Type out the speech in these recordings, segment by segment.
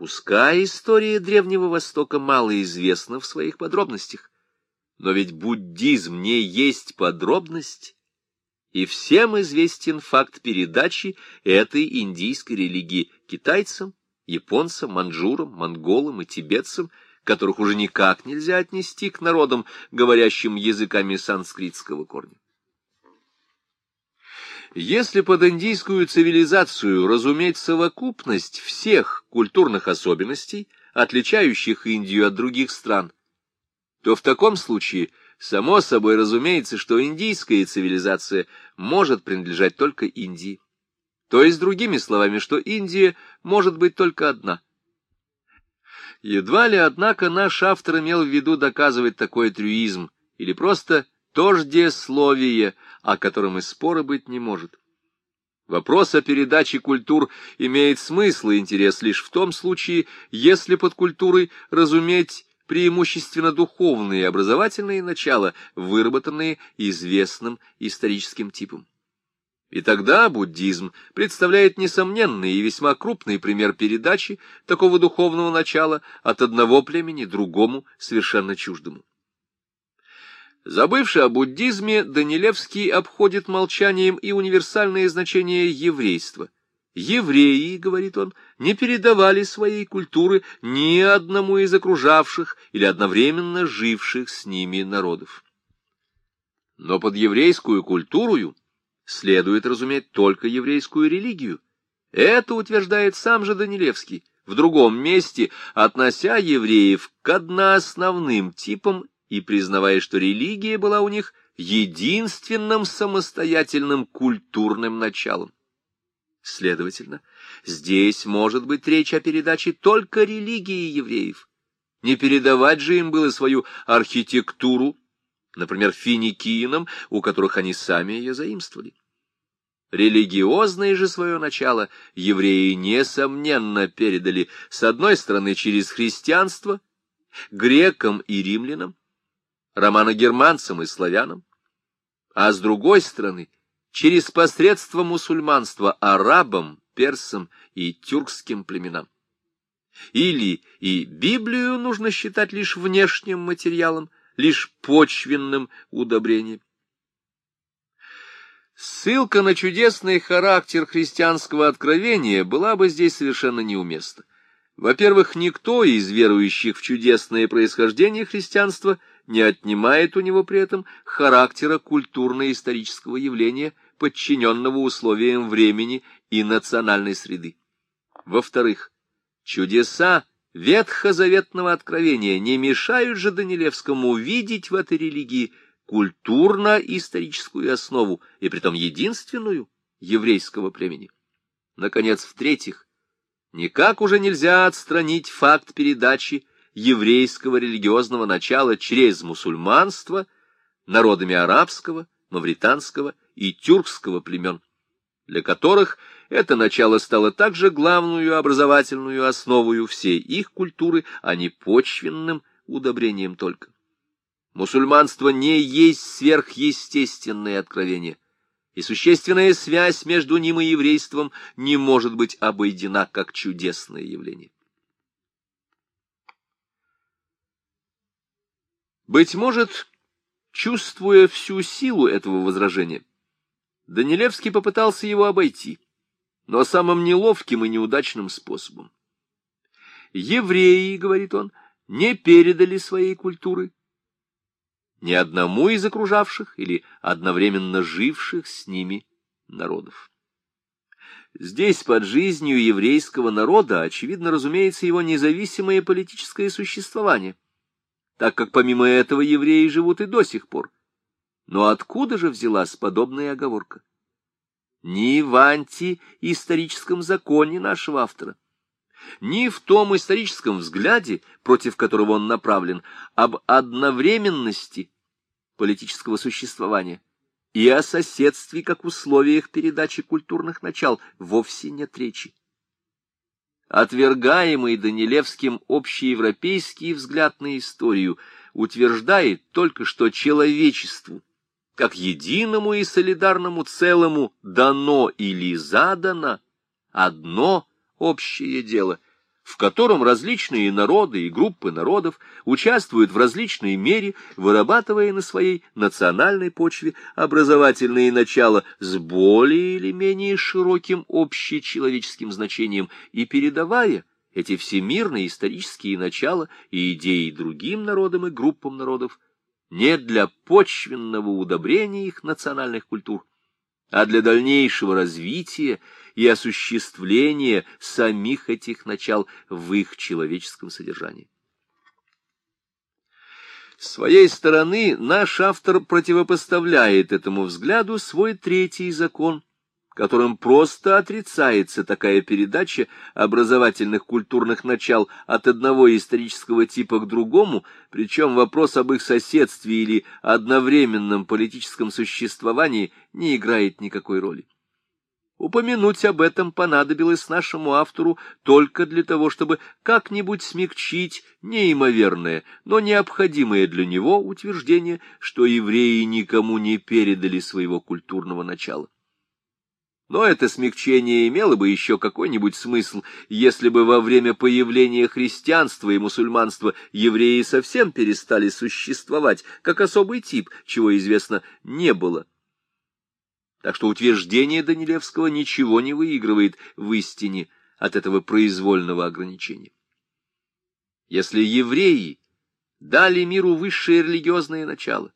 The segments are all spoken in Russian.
Пускай история Древнего Востока мало известна в своих подробностях, но ведь буддизм не есть подробность, и всем известен факт передачи этой индийской религии китайцам, японцам, манжурам, монголам и тибетцам, которых уже никак нельзя отнести к народам, говорящим языками санскритского корня. Если под индийскую цивилизацию разуметь совокупность всех культурных особенностей, отличающих Индию от других стран, то в таком случае само собой разумеется, что индийская цивилизация может принадлежать только Индии. То есть, другими словами, что Индия может быть только одна. Едва ли, однако, наш автор имел в виду доказывать такой трюизм, или просто тождесловие, о котором и спора быть не может. Вопрос о передаче культур имеет смысл и интерес лишь в том случае, если под культурой разуметь преимущественно духовные и образовательные начала, выработанные известным историческим типом. И тогда буддизм представляет несомненный и весьма крупный пример передачи такого духовного начала от одного племени другому совершенно чуждому. Забывший о буддизме, Данилевский обходит молчанием и универсальное значение еврейства. Евреи, говорит он, не передавали своей культуры ни одному из окружавших или одновременно живших с ними народов. Но под еврейскую культурою следует разуметь только еврейскую религию. Это утверждает сам же Данилевский в другом месте, относя евреев к одноосновным типам и признавая, что религия была у них единственным самостоятельным культурным началом. Следовательно, здесь может быть речь о передаче только религии евреев. Не передавать же им было свою архитектуру, например, финикиинам, у которых они сами ее заимствовали. Религиозное же свое начало евреи, несомненно, передали с одной стороны через христианство, грекам и римлянам, романо-германцам и славянам, а с другой стороны, через посредство мусульманства арабам, персам и тюркским племенам. Или и Библию нужно считать лишь внешним материалом, лишь почвенным удобрением. Ссылка на чудесный характер христианского откровения была бы здесь совершенно неуместна. Во-первых, никто из верующих в чудесное происхождение христианства не отнимает у него при этом характера культурно-исторического явления, подчиненного условиям времени и национальной среды. Во-вторых, чудеса ветхозаветного откровения не мешают же Данилевскому видеть в этой религии культурно-историческую основу, и притом единственную, еврейского племени. Наконец, в-третьих, никак уже нельзя отстранить факт передачи еврейского религиозного начала через мусульманство народами арабского, мавританского и тюркского племен, для которых это начало стало также главную образовательную основою всей их культуры, а не почвенным удобрением только. Мусульманство не есть сверхъестественное откровение, и существенная связь между ним и еврейством не может быть обойдена как чудесное явление. Быть может, чувствуя всю силу этого возражения, Данилевский попытался его обойти, но самым неловким и неудачным способом. Евреи, говорит он, не передали своей культуры ни одному из окружавших или одновременно живших с ними народов. Здесь под жизнью еврейского народа, очевидно, разумеется, его независимое политическое существование — так как помимо этого евреи живут и до сих пор. Но откуда же взялась подобная оговорка? Ни в антиисторическом законе нашего автора, ни в том историческом взгляде, против которого он направлен, об одновременности политического существования и о соседстве как условиях передачи культурных начал вовсе нет речи отвергаемый Данилевским общеевропейский взгляд на историю, утверждает только, что человечеству, как единому и солидарному целому, дано или задано одно общее дело, в котором различные народы и группы народов участвуют в различной мере, вырабатывая на своей национальной почве образовательные начала с более или менее широким общечеловеческим значением и передавая эти всемирные исторические начала и идеи другим народам и группам народов не для почвенного удобрения их национальных культур, а для дальнейшего развития и осуществления самих этих начал в их человеческом содержании. С своей стороны наш автор противопоставляет этому взгляду свой третий закон – которым просто отрицается такая передача образовательных культурных начал от одного исторического типа к другому, причем вопрос об их соседстве или одновременном политическом существовании не играет никакой роли. Упомянуть об этом понадобилось нашему автору только для того, чтобы как-нибудь смягчить неимоверное, но необходимое для него утверждение, что евреи никому не передали своего культурного начала. Но это смягчение имело бы еще какой-нибудь смысл, если бы во время появления христианства и мусульманства евреи совсем перестали существовать, как особый тип, чего известно не было. Так что утверждение Данилевского ничего не выигрывает в истине от этого произвольного ограничения. Если евреи дали миру высшее религиозное начало,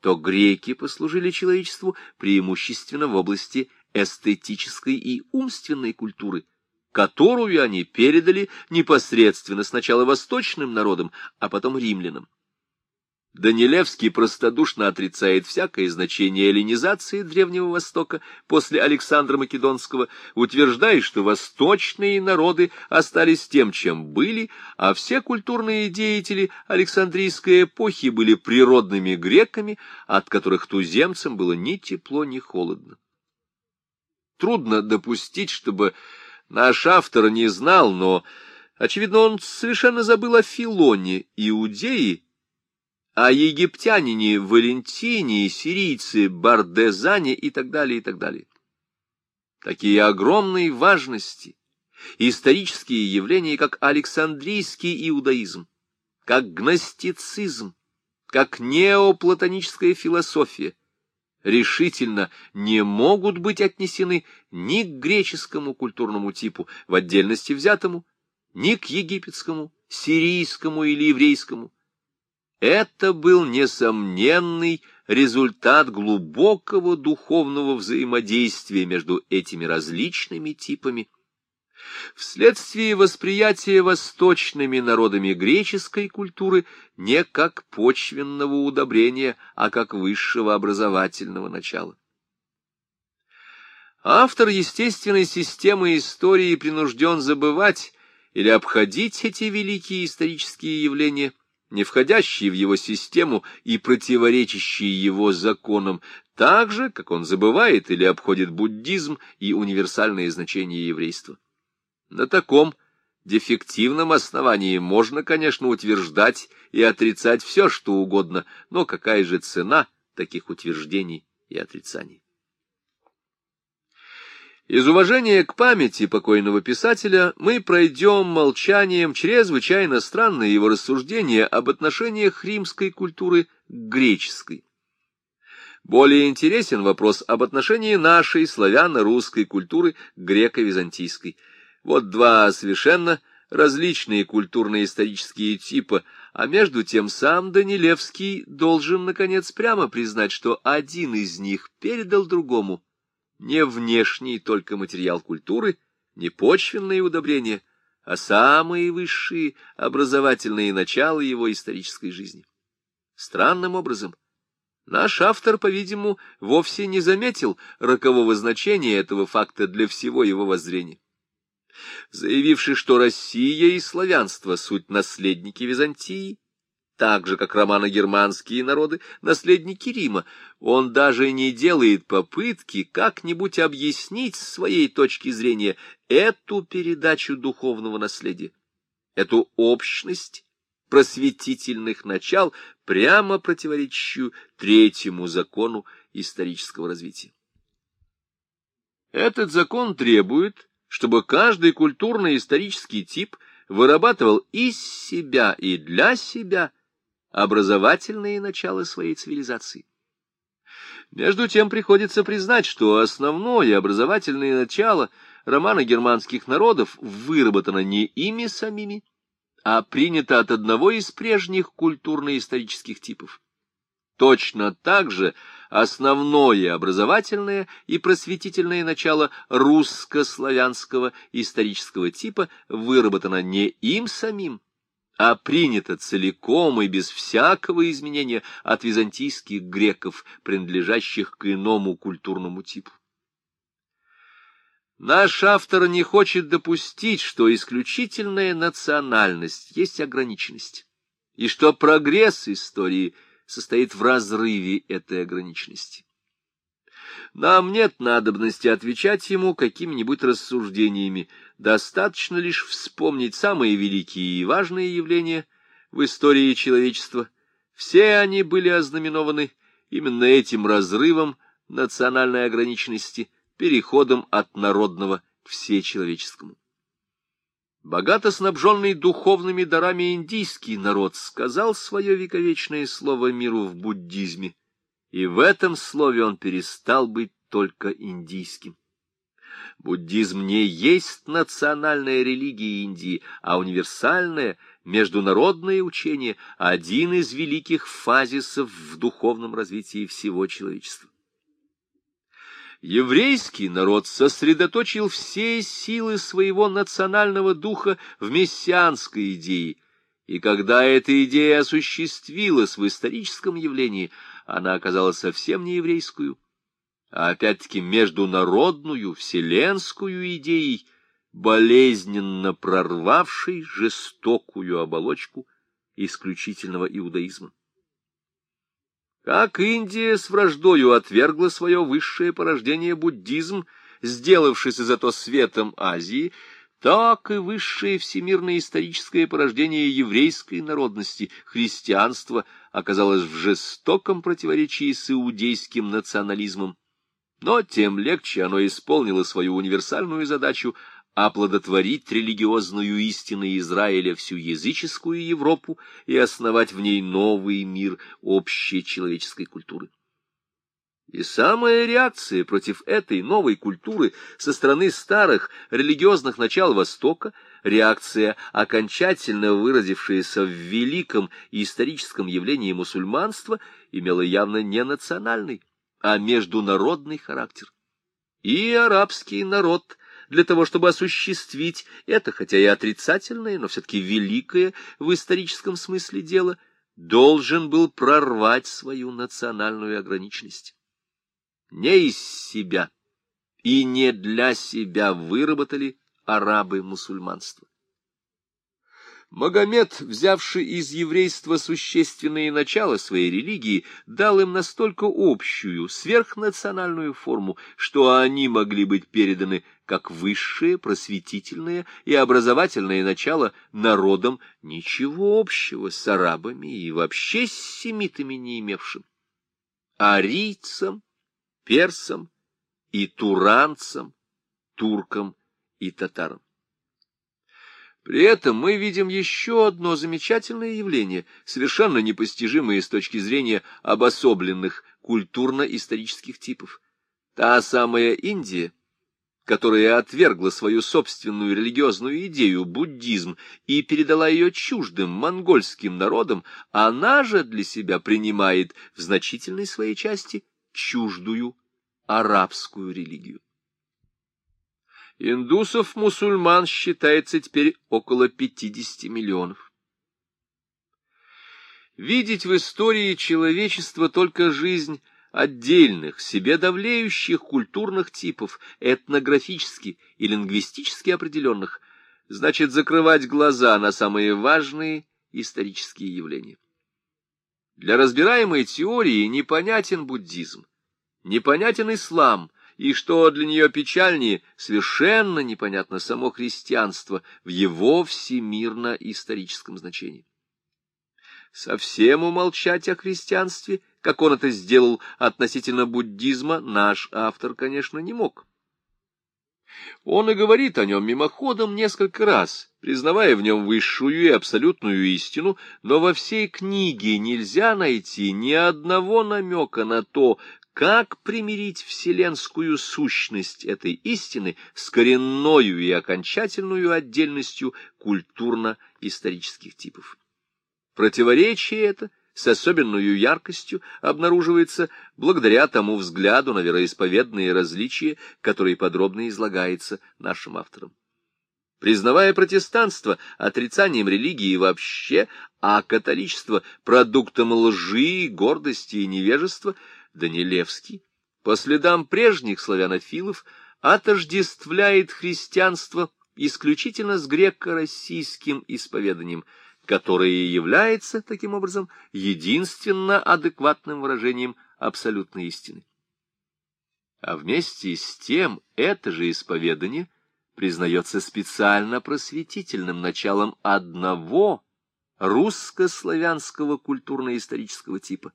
то греки послужили человечеству преимущественно в области эстетической и умственной культуры, которую они передали непосредственно сначала восточным народам, а потом римлянам. Данилевский простодушно отрицает всякое значение эллинизации Древнего Востока после Александра Македонского, утверждая, что восточные народы остались тем, чем были, а все культурные деятели Александрийской эпохи были природными греками, от которых туземцам было ни тепло, ни холодно. Трудно допустить, чтобы наш автор не знал, но, очевидно, он совершенно забыл о Филоне, иудеи, о египтянине Валентине, сирийце Бардезане и так далее, и так далее. Такие огромные важности, исторические явления, как Александрийский иудаизм, как гностицизм, как неоплатоническая философия, решительно не могут быть отнесены ни к греческому культурному типу в отдельности взятому, ни к египетскому, сирийскому или еврейскому. Это был несомненный результат глубокого духовного взаимодействия между этими различными типами вследствие восприятия восточными народами греческой культуры не как почвенного удобрения, а как высшего образовательного начала. Автор естественной системы истории принужден забывать или обходить эти великие исторические явления, не входящие в его систему и противоречащие его законам, так же, как он забывает или обходит буддизм и универсальное значение еврейства. На таком дефективном основании можно, конечно, утверждать и отрицать все, что угодно, но какая же цена таких утверждений и отрицаний? Из уважения к памяти покойного писателя мы пройдем молчанием чрезвычайно странные его рассуждения об отношениях римской культуры к греческой. Более интересен вопрос об отношении нашей славяно-русской культуры к греко-византийской – вот два совершенно различные культурно-исторические типа, а между тем сам Данилевский должен, наконец, прямо признать, что один из них передал другому не внешний только материал культуры, не почвенные удобрения, а самые высшие образовательные начала его исторической жизни. Странным образом, наш автор, по-видимому, вовсе не заметил рокового значения этого факта для всего его воззрения заявивший, что Россия и славянство — суть наследники Византии, так же, как романо-германские народы, наследники Рима, он даже не делает попытки как-нибудь объяснить с своей точки зрения эту передачу духовного наследия, эту общность просветительных начал, прямо противоречащую третьему закону исторического развития. Этот закон требует, чтобы каждый культурно-исторический тип вырабатывал из себя и для себя образовательные начала своей цивилизации. Между тем приходится признать, что основное образовательное начало романа германских народов выработано не ими самими, а принято от одного из прежних культурно-исторических типов. Точно так же основное образовательное и просветительное начало русско-славянского исторического типа выработано не им самим, а принято целиком и без всякого изменения от византийских греков, принадлежащих к иному культурному типу. Наш автор не хочет допустить, что исключительная национальность есть ограниченность, и что прогресс истории состоит в разрыве этой ограниченности. Нам нет надобности отвечать ему какими-нибудь рассуждениями, достаточно лишь вспомнить самые великие и важные явления в истории человечества. Все они были ознаменованы именно этим разрывом национальной ограниченности, переходом от народного к всечеловеческому. Богато снабженный духовными дарами индийский народ сказал свое вековечное слово миру в буддизме, и в этом слове он перестал быть только индийским. Буддизм не есть национальная религия Индии, а универсальное международное учение, один из великих фазисов в духовном развитии всего человечества. Еврейский народ сосредоточил все силы своего национального духа в мессианской идее, и когда эта идея осуществилась в историческом явлении, она оказалась совсем не еврейскую, а опять-таки международную, вселенскую идеей, болезненно прорвавшей жестокую оболочку исключительного иудаизма. Как Индия с враждою отвергла свое высшее порождение буддизм, сделавшись зато светом Азии, так и высшее всемирное историческое порождение еврейской народности, христианство, оказалось в жестоком противоречии с иудейским национализмом, но тем легче оно исполнило свою универсальную задачу оплодотворить религиозную истину Израиля всю языческую Европу и основать в ней новый мир общей человеческой культуры. И самая реакция против этой новой культуры со стороны старых религиозных начал Востока, реакция, окончательно выразившаяся в великом историческом явлении мусульманства, имела явно не национальный, а международный характер. И арабский народ для того, чтобы осуществить это, хотя и отрицательное, но все-таки великое в историческом смысле дело, должен был прорвать свою национальную ограниченность. Не из себя и не для себя выработали арабы мусульманство. Магомед, взявший из еврейства существенные начала своей религии, дал им настолько общую, сверхнациональную форму, что они могли быть переданы как высшее, просветительное и образовательное начало народам, ничего общего с арабами и вообще с семитами не имевшим. Арийцам, персам и туранцам, туркам и татарам. При этом мы видим еще одно замечательное явление, совершенно непостижимое с точки зрения обособленных культурно-исторических типов. Та самая Индия, которая отвергла свою собственную религиозную идею, буддизм, и передала ее чуждым монгольским народам, она же для себя принимает в значительной своей части чуждую арабскую религию. Индусов-мусульман считается теперь около 50 миллионов. Видеть в истории человечества только жизнь отдельных, себе давлеющих культурных типов, этнографически и лингвистически определенных, значит закрывать глаза на самые важные исторические явления. Для разбираемой теории непонятен буддизм, непонятен ислам, и, что для нее печальнее, совершенно непонятно само христианство в его всемирно-историческом значении. Совсем умолчать о христианстве, как он это сделал относительно буддизма, наш автор, конечно, не мог. Он и говорит о нем мимоходом несколько раз, признавая в нем высшую и абсолютную истину, но во всей книге нельзя найти ни одного намека на то, как примирить вселенскую сущность этой истины с коренною и окончательную отдельностью культурно-исторических типов. Противоречие это с особенной яркостью обнаруживается благодаря тому взгляду на вероисповедные различия, который подробно излагается нашим автором. Признавая протестанство отрицанием религии вообще, а католичество продуктом лжи, гордости и невежества, Данилевский, по следам прежних славянофилов, отождествляет христианство исключительно с греко-российским исповеданием, которое является, таким образом, единственно адекватным выражением абсолютной истины. А вместе с тем это же исповедание признается специально просветительным началом одного русско-славянского культурно-исторического типа.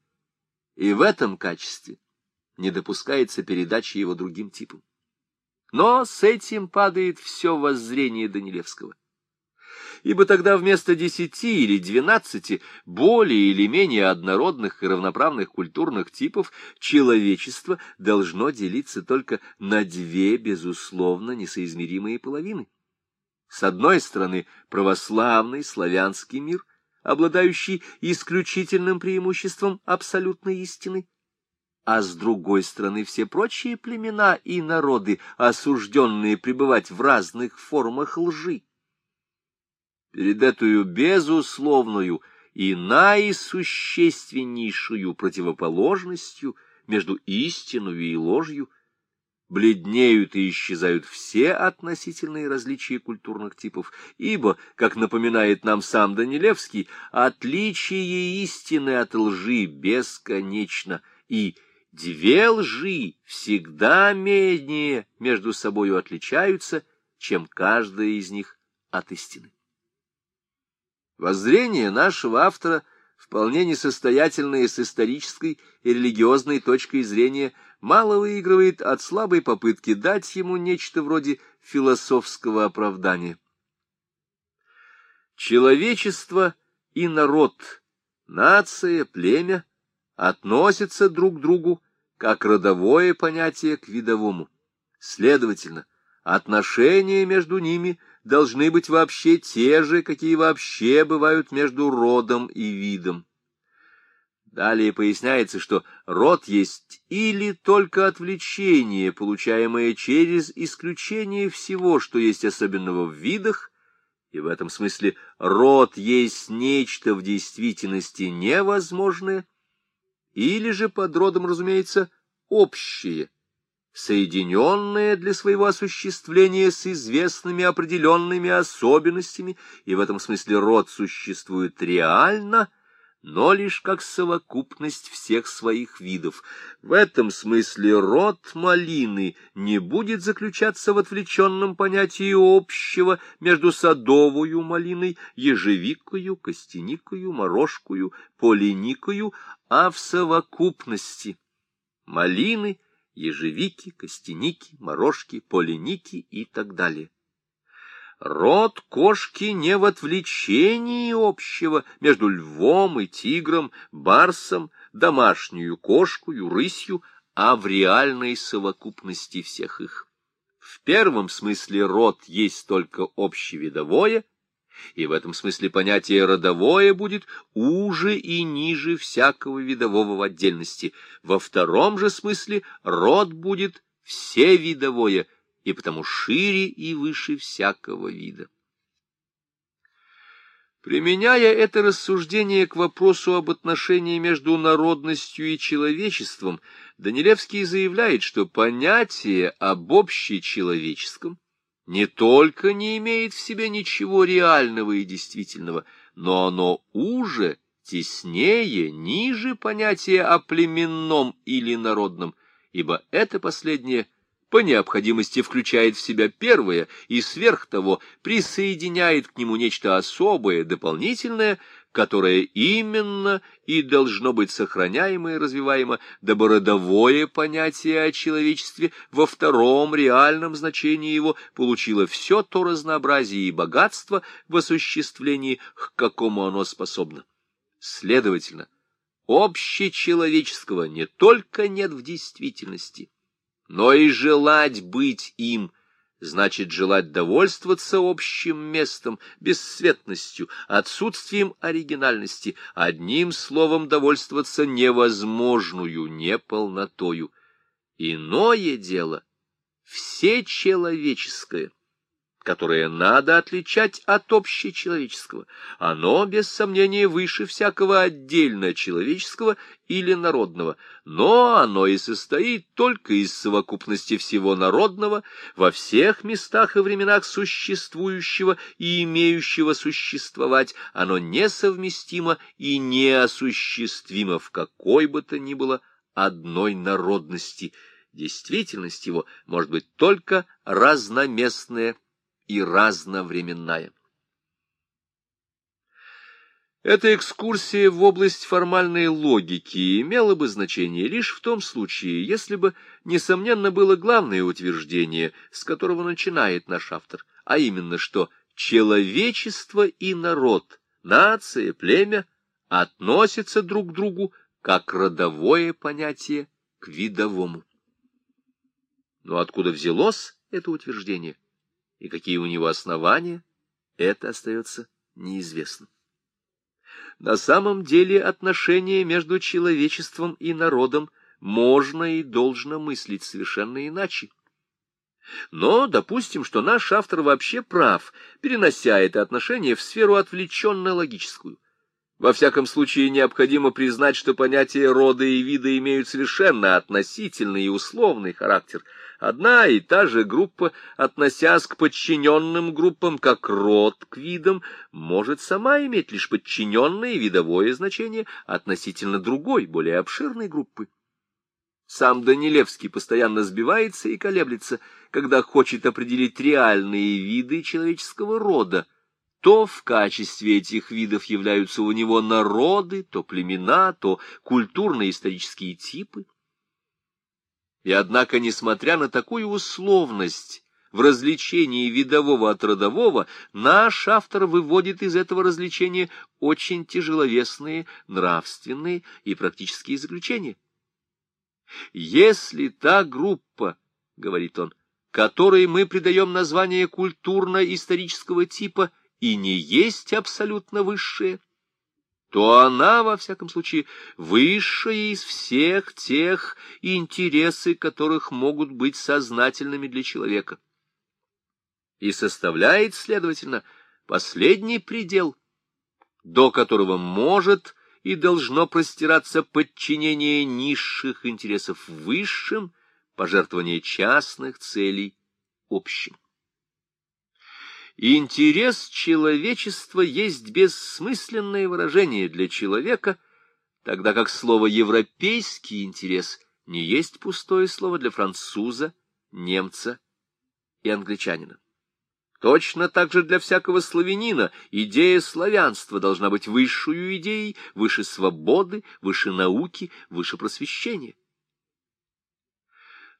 И в этом качестве не допускается передачи его другим типам. Но с этим падает все воззрение Данилевского ибо тогда вместо десяти или двенадцати более или менее однородных и равноправных культурных типов человечество должно делиться только на две, безусловно, несоизмеримые половины. С одной стороны, православный славянский мир, обладающий исключительным преимуществом абсолютной истины, а с другой стороны все прочие племена и народы, осужденные пребывать в разных формах лжи перед эту безусловную и наисущественнейшую противоположностью между истиной и ложью, бледнеют и исчезают все относительные различия культурных типов, ибо, как напоминает нам сам Данилевский, отличие истины от лжи бесконечно, и две лжи всегда менее между собою отличаются, чем каждая из них от истины. Воззрение нашего автора, вполне несостоятельное с исторической и религиозной точкой зрения, мало выигрывает от слабой попытки дать ему нечто вроде философского оправдания. Человечество и народ, нация, племя относятся друг к другу как родовое понятие к видовому. Следовательно, отношения между ними должны быть вообще те же, какие вообще бывают между родом и видом. Далее поясняется, что род есть или только отвлечение, получаемое через исключение всего, что есть особенного в видах, и в этом смысле род есть нечто в действительности невозможное, или же под родом, разумеется, общее – соединенное для своего осуществления с известными определенными особенностями, и в этом смысле род существует реально, но лишь как совокупность всех своих видов. В этом смысле род малины не будет заключаться в отвлеченном понятии общего между садовую малиной, ежевикою, костяникою, морожкою, поленикою, а в совокупности малины — ежевики, костяники, морожки, поленики и так далее. Род кошки не в отвлечении общего между львом и тигром, барсом, домашнюю кошкою, рысью, а в реальной совокупности всех их. В первом смысле род есть только общевидовое, и в этом смысле понятие «родовое» будет уже и ниже всякого видового в отдельности. Во втором же смысле род будет всевидовое, и потому шире и выше всякого вида. Применяя это рассуждение к вопросу об отношении между народностью и человечеством, Данилевский заявляет, что понятие об общечеловеческом — не только не имеет в себе ничего реального и действительного, но оно уже, теснее, ниже понятия о племенном или народном, ибо это последнее по необходимости включает в себя первое и сверх того присоединяет к нему нечто особое, дополнительное, которое именно и должно быть сохраняемо и развиваемо, дабы родовое понятие о человечестве во втором реальном значении его получило все то разнообразие и богатство в осуществлении, к какому оно способно. Следовательно, общечеловеческого не только нет в действительности, но и желать быть им значит желать довольствоваться общим местом, бесцветностью, отсутствием оригинальности, одним словом довольствоваться невозможную неполнотою. Иное дело — всечеловеческое — которое надо отличать от общечеловеческого. Оно, без сомнения, выше всякого отдельно человеческого или народного, но оно и состоит только из совокупности всего народного во всех местах и временах существующего и имеющего существовать. Оно несовместимо и неосуществимо в какой бы то ни было одной народности. Действительность его может быть только разноместная и разновременная. Эта экскурсия в область формальной логики имела бы значение лишь в том случае, если бы, несомненно, было главное утверждение, с которого начинает наш автор, а именно, что человечество и народ, нация, племя относятся друг к другу как родовое понятие к видовому. Но откуда взялось это утверждение? И какие у него основания, это остается неизвестным. На самом деле отношения между человечеством и народом можно и должно мыслить совершенно иначе. Но допустим, что наш автор вообще прав, перенося это отношение в сферу отвлеченно-логическую. Во всяком случае, необходимо признать, что понятия рода и вида имеют совершенно относительный и условный характер – Одна и та же группа, относясь к подчиненным группам как род к видам, может сама иметь лишь подчиненное видовое значение относительно другой, более обширной группы. Сам Данилевский постоянно сбивается и колеблется, когда хочет определить реальные виды человеческого рода. То в качестве этих видов являются у него народы, то племена, то культурно-исторические типы. И однако, несмотря на такую условность в развлечении видового от родового, наш автор выводит из этого развлечения очень тяжеловесные нравственные и практические заключения. Если та группа, — говорит он, — которой мы придаем название культурно-исторического типа, и не есть абсолютно высшая, то она, во всяком случае, высшая из всех тех, интересы которых могут быть сознательными для человека. И составляет, следовательно, последний предел, до которого может и должно простираться подчинение низших интересов высшим, пожертвование частных целей общим. Интерес человечества есть бессмысленное выражение для человека, тогда как слово «европейский интерес» не есть пустое слово для француза, немца и англичанина. Точно так же для всякого славянина идея славянства должна быть высшую идеей, выше свободы, выше науки, выше просвещения.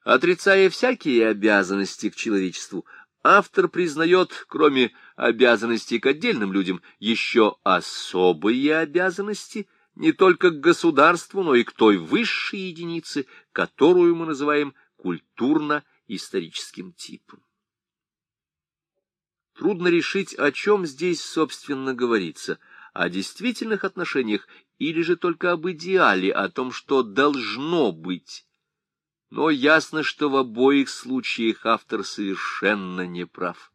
Отрицая всякие обязанности к человечеству, автор признает, кроме обязанностей к отдельным людям, еще особые обязанности не только к государству, но и к той высшей единице, которую мы называем культурно-историческим типом. Трудно решить, о чем здесь, собственно, говорится, о действительных отношениях или же только об идеале, о том, что должно быть но ясно, что в обоих случаях автор совершенно не прав.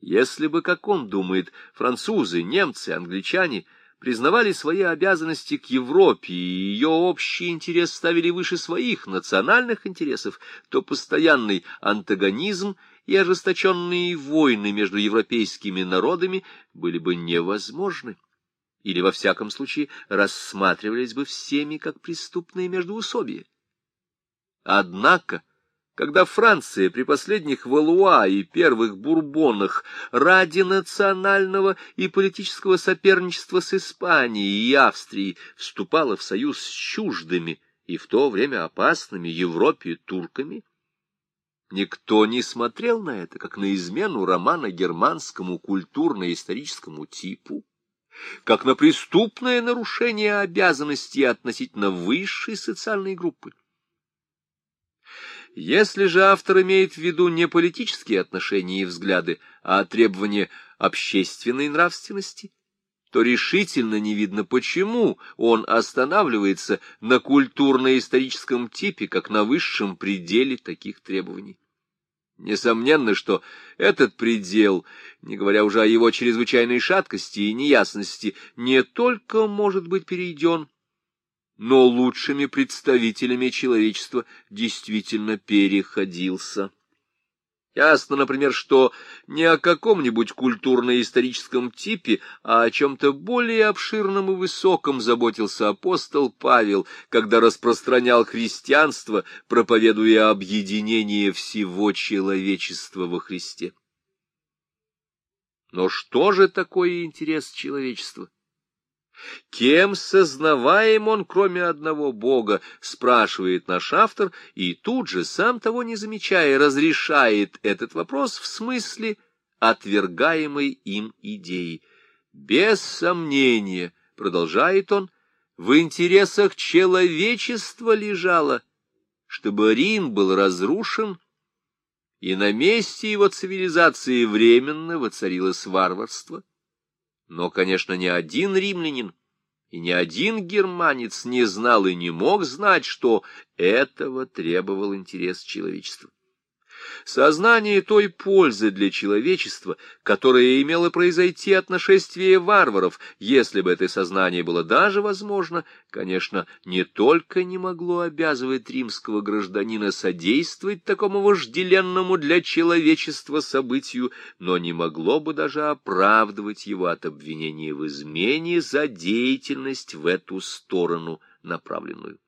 Если бы, как он думает, французы, немцы, англичане признавали свои обязанности к Европе и ее общий интерес ставили выше своих национальных интересов, то постоянный антагонизм и ожесточенные войны между европейскими народами были бы невозможны или, во всяком случае, рассматривались бы всеми как преступные междоусобия. Однако, когда Франция при последних Валуа и первых Бурбонах ради национального и политического соперничества с Испанией и Австрией вступала в союз с чуждыми и в то время опасными Европе турками, никто не смотрел на это, как на измену романа германскому культурно-историческому типу, как на преступное нарушение обязанностей относительно высшей социальной группы. Если же автор имеет в виду не политические отношения и взгляды, а требования общественной нравственности, то решительно не видно, почему он останавливается на культурно-историческом типе, как на высшем пределе таких требований. Несомненно, что этот предел, не говоря уже о его чрезвычайной шаткости и неясности, не только может быть перейден, но лучшими представителями человечества действительно переходился. Ясно, например, что не о каком-нибудь культурно-историческом типе, а о чем-то более обширном и высоком заботился апостол Павел, когда распространял христианство, проповедуя объединение всего человечества во Христе. Но что же такое интерес человечества? Кем сознаваем он, кроме одного Бога, спрашивает наш автор, и тут же, сам того не замечая, разрешает этот вопрос в смысле отвергаемой им идеи. Без сомнения, продолжает он, в интересах человечества лежало, чтобы Рим был разрушен, и на месте его цивилизации временно воцарилось варварство. Но, конечно, ни один римлянин и ни один германец не знал и не мог знать, что этого требовал интерес человечества. Сознание той пользы для человечества, которая имела произойти от нашествия варваров, если бы это сознание было даже возможно, конечно, не только не могло обязывать римского гражданина содействовать такому вожделенному для человечества событию, но не могло бы даже оправдывать его от обвинения в измене за деятельность в эту сторону направленную.